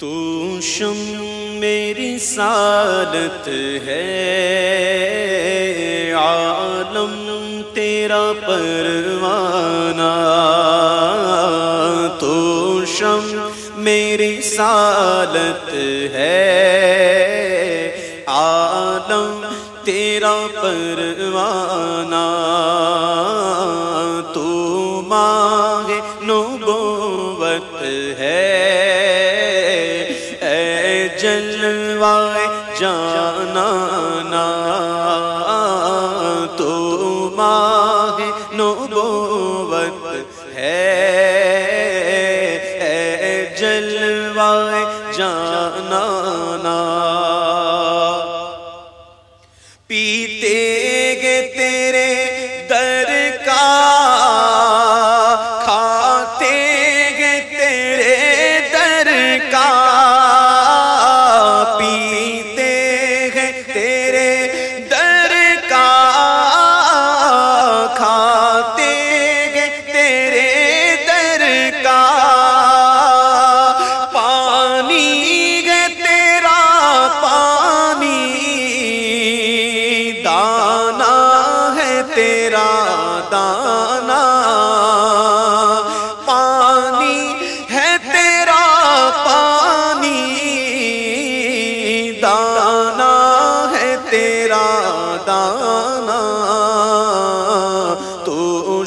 تو شم میری سالت ہے۔ عالم تیرا پروانہ۔ تو شم میری سالت ہے۔ عالم تیرا پروانہ۔ تو ماہ جلوائے جانا تو ماہ نبوت ہے۔ جلوائے جانا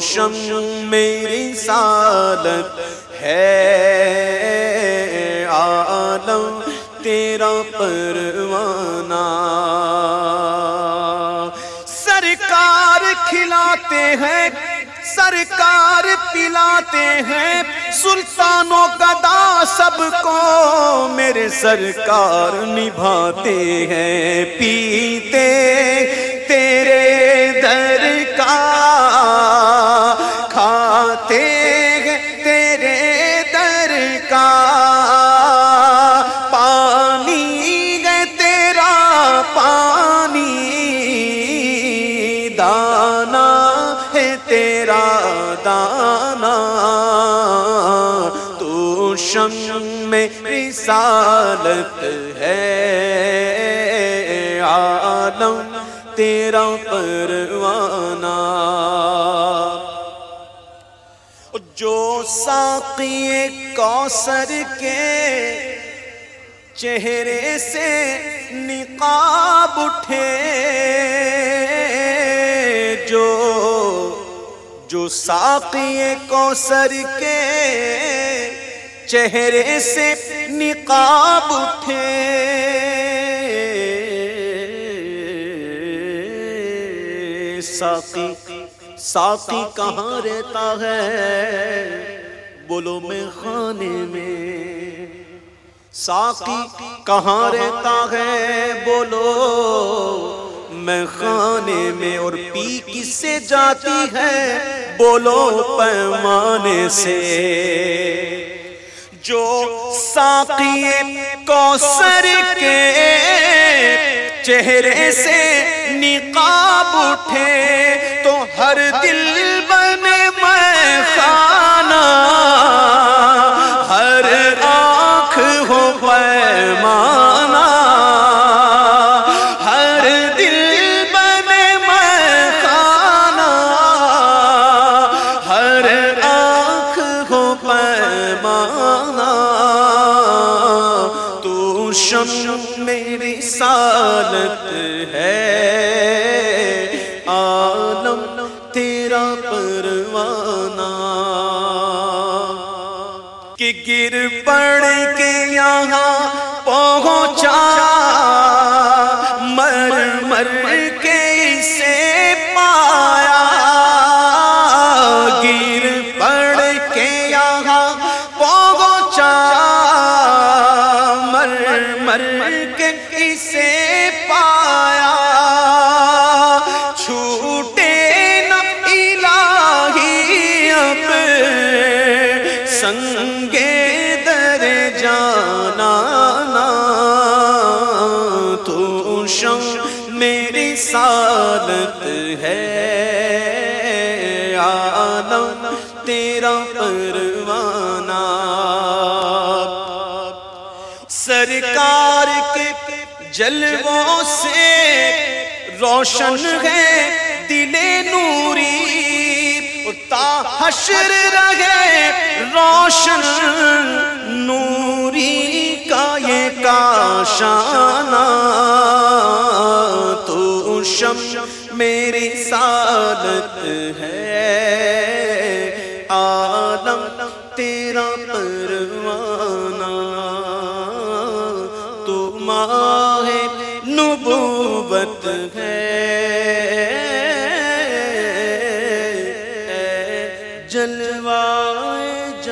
تو شم میری سالت ہے۔ عالم تیرا پروانہ۔ سرکار کھلاتے ہیں، سرکار پلاتے ہیں۔ سلطانوں گدا سب کو میرے سرکار نبھاتے ہیں۔ پیتے تیرے در کا تیرے در کا پانی گے تیرا پانی دانا ہے تیرا دانا تو شم میں رسالت ہے، عالم تیرا پروانہ۔ جو ساقی کوثر کے چہرے سے نقاب اٹھے، جو جو ساقی کوثر کے چہرے سے نقاب اٹھے۔ ساقی ساقی کہاں رہتا ہے؟ بولو میں خانے میں۔ ساقی کہاں رہتا ہے؟ بولو۔ میں خانے میں اور پی کس سے جاتی ہے؟ بولو پیمانے سے۔ جو ساقی کوثر کے چہرے سے نقاب اٹھے تو ہر دل بنے شم میری سالت ہے۔ عالم تیرا پروانہ۔ کہ گر پڑ کے یہاں پہنچا۔ میری سالت ہے عالم، تیرا پروانہ۔ سرکار کے جلووں سے روشن ہے دل نوری تا حشر رہے روشن نوری کا یہ کاشانہ شم میری سالت ہے۔ عالم تیرا پروانہ۔ تو ماہ نبوت ہے۔ جلوائے